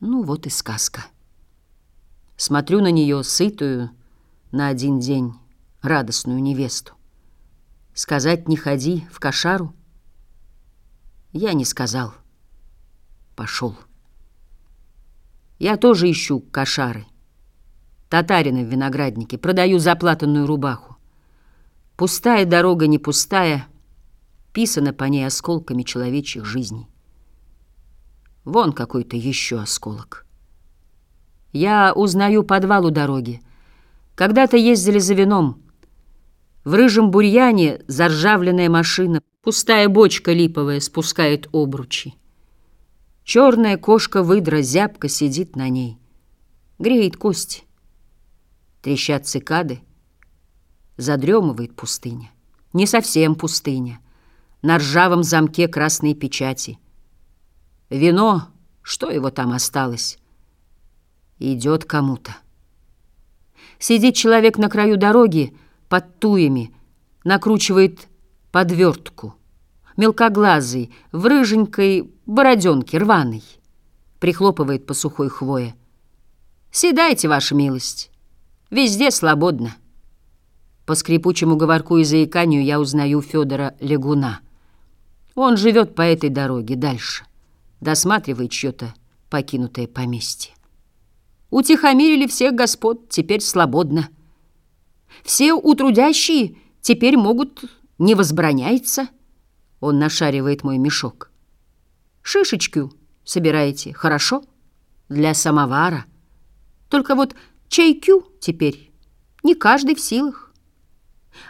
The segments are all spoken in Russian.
Ну вот и сказка. Смотрю на нее, сытую, на один день, радостную невесту. Сказать «не ходи» в кошару? Я не сказал. Пошел. Я тоже ищу кошары. Татарины в винограднике. Продаю заплатанную рубаху. Пустая дорога не пустая, писана по ней осколками человечьих жизней. Вон какой-то еще осколок. Я узнаю подвал у дороги. Когда-то ездили за вином. В рыжем бурьяне заржавленная машина, пустая бочка липовая спускает обручи. Черная кошка-выдра зябко сидит на ней. Греет кости. Трещат цикады. Задремывает пустыня. Не совсем пустыня. На ржавом замке красные печати. Вино, что его там осталось, идет кому-то. Сидит человек на краю дороги под туями, накручивает подвертку. Мелкоглазый, в рыженькой бороденке, рваный. Прихлопывает по сухой хвое. «Седайте, ваша милость, везде свободно». По скрипучему говорку и заиканию я узнаю Федора Легуна. Он живет по этой дороге дальше, досматривает чье-то покинутое поместье. Утихомирили всех господ, теперь свободно. Все утрудящие теперь могут не возбраняется. Он нашаривает мой мешок. Шишечку собираете, хорошо? Для самовара. Только вот чайкю теперь не каждый в силах.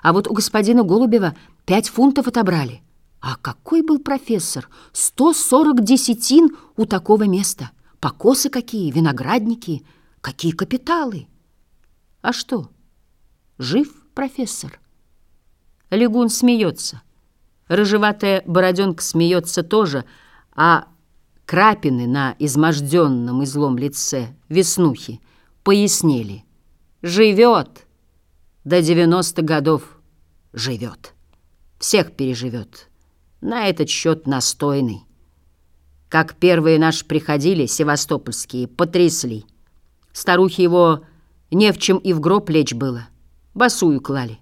А вот у господина Голубева пять фунтов отобрали. А какой был профессор? Сто сорок десятин у такого места. Покосы какие, виноградники, какие капиталы. А что, жив профессор? Легун смеется. Рыжеватая бороденка смеется тоже, а крапины на изможденном и злом лице веснухи пояснели. Живет! до 90 годов живет. Всех переживет. На этот счет настойный. Как первые наши приходили, севастопольские, потрясли. Старухи его не в чем и в гроб лечь было. Босую клали.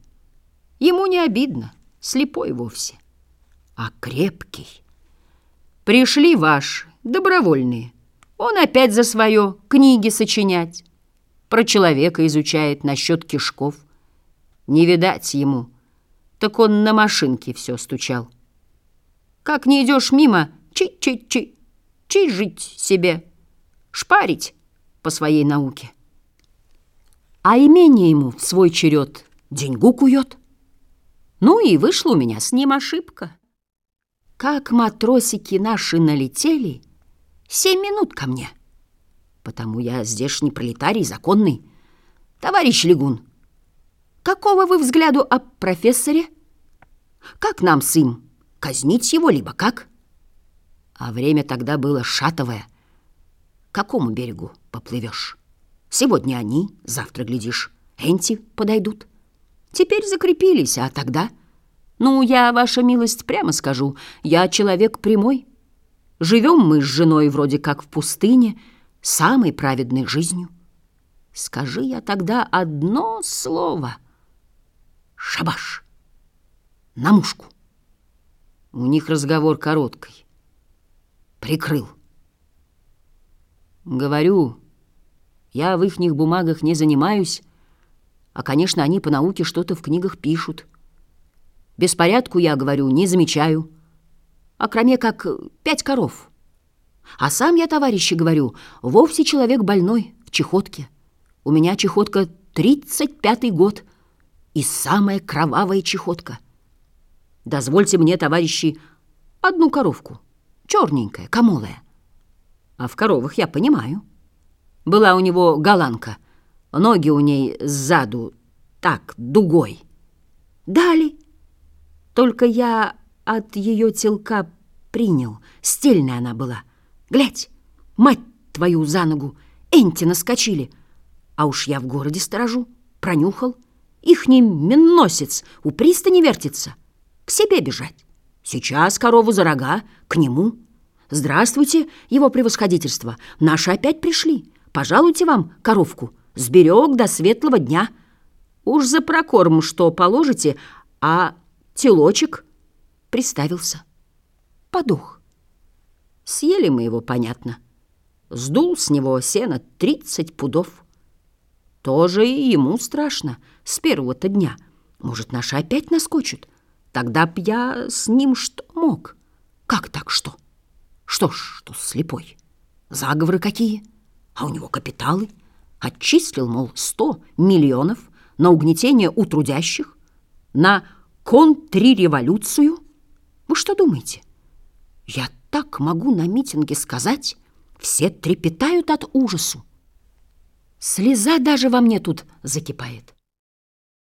Ему не обидно, слепой вовсе, а крепкий. Пришли ваши, добровольные. Он опять за свое книги сочинять. Про человека изучает насчет кишков. Не видать ему. Так он на машинке все стучал. Как не идешь мимо, чи-чи-чи, чи жить себе, шпарить по своей науке. А имение ему в свой черед деньгу кует. Ну и вышла у меня с ним ошибка. Как матросики наши налетели, семь минут ко мне. Потому я здешний пролетарий законный. Товарищ Легун, Какого вы взгляду о профессоре? Как нам с им? Казнить его, либо как? А время тогда было шатовое. К какому берегу поплывешь? Сегодня они, завтра, глядишь, энти подойдут. Теперь закрепились, а тогда... Ну, я, ваша милость, прямо скажу, я человек прямой. Живем мы с женой вроде как в пустыне, самой праведной жизнью. Скажи я тогда одно слово — Шабаш! На мушку! У них разговор короткий. Прикрыл. Говорю, я в ихних бумагах не занимаюсь, а, конечно, они по науке что-то в книгах пишут. Беспорядку, я говорю, не замечаю. А кроме как пять коров. А сам я, товарищи, говорю, вовсе человек больной, в чехотке. У меня чехотка тридцать пятый год — и самая кровавая чехотка. Дозвольте мне, товарищи, одну коровку, черненькая, камолая. А в коровах я понимаю. Была у него голландка, ноги у ней сзаду так, дугой. Дали. Только я от ее телка принял, стельная она была. Глядь, мать твою за ногу, энти наскочили. А уж я в городе сторожу, пронюхал — Ихний миносец у пристани вертится. К себе бежать. Сейчас корову за рога, к нему. Здравствуйте, его превосходительство. Наши опять пришли. Пожалуйте вам коровку. Сберег до светлого дня. Уж за прокорм что положите, а телочек приставился. Подух. Съели мы его, понятно. Сдул с него сена тридцать пудов. Тоже и ему страшно с первого-то дня. Может, наши опять наскочат? Тогда б я с ним что мог? Как так что? Что ж, что слепой? Заговоры какие? А у него капиталы? Отчислил, мол, сто миллионов на угнетение у трудящих, на контрреволюцию. Вы что думаете? Я так могу на митинге сказать, все трепетают от ужасу. Слеза даже во мне тут закипает.